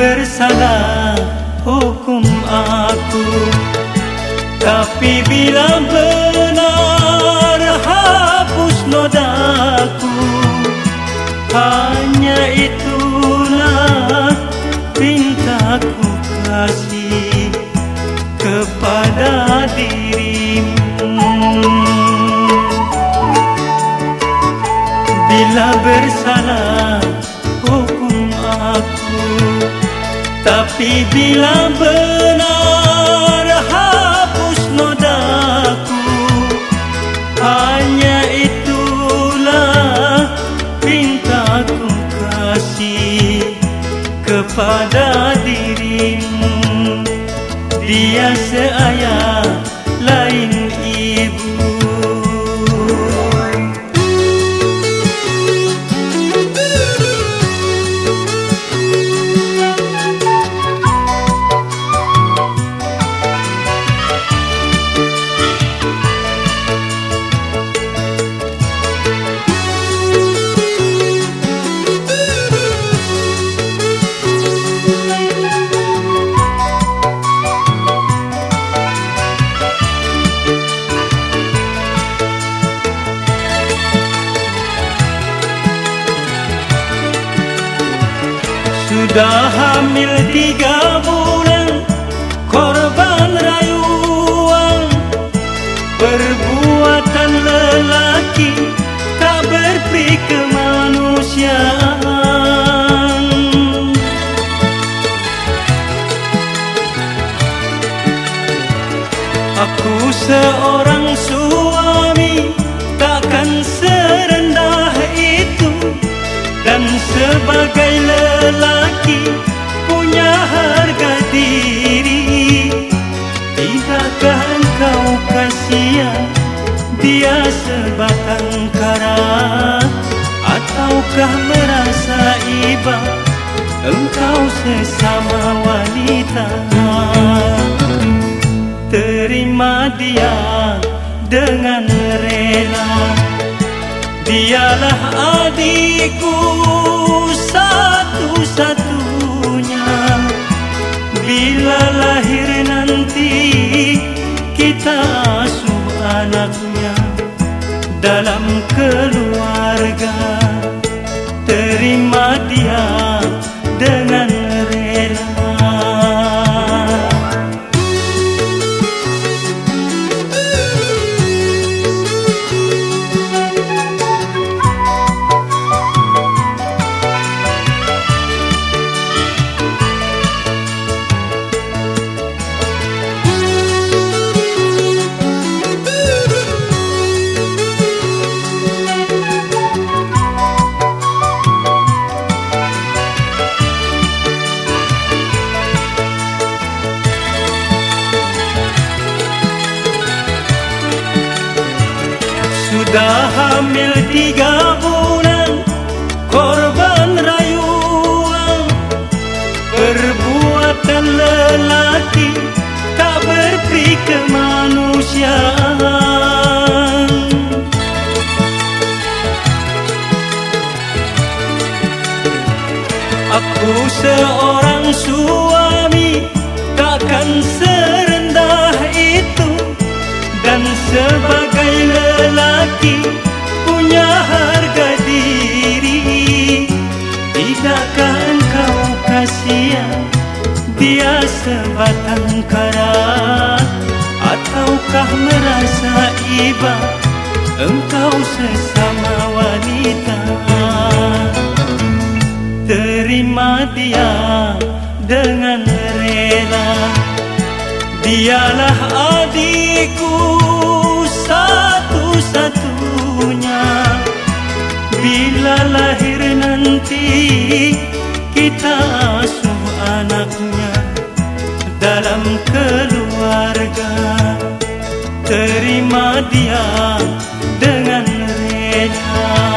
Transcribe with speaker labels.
Speaker 1: bersalah hukum aku. Tapi bila benar hapus nodaku. Hanya itulah pintaku kasih kepada dirimu. Bila bersalah Tapi bila benar hapus nodaku. Hanya itulah pintaku kasih kepada dirimu. Dia seayah Sudah hamil tiga bulan Korban rayuan. Perbuatan lelaki Tak berperi kemanusiaan. Aku seorang suami Takkan serendah itu. Dan sebagai lelaki engkau sesama wanita. Terima dia dengan rela. Dialah adikku satu-satunya. Bila lahir nanti kita asuh anaknya Dalam keluarga. Terima Sudah hamil tiga bulan Korban rayuan. Perbuatan lelaki Tak berperi kemanusiaan. Aku seorang suami Takkan serendah kasihan dia sebatang kara. Ataukah merasa iba engkau sesama wanita? Terima dia dengan rela. Dialah adikku satu-satunya. Bila lahir nanti kita asuh anaknya dalam keluarga. Terima dia dengan rela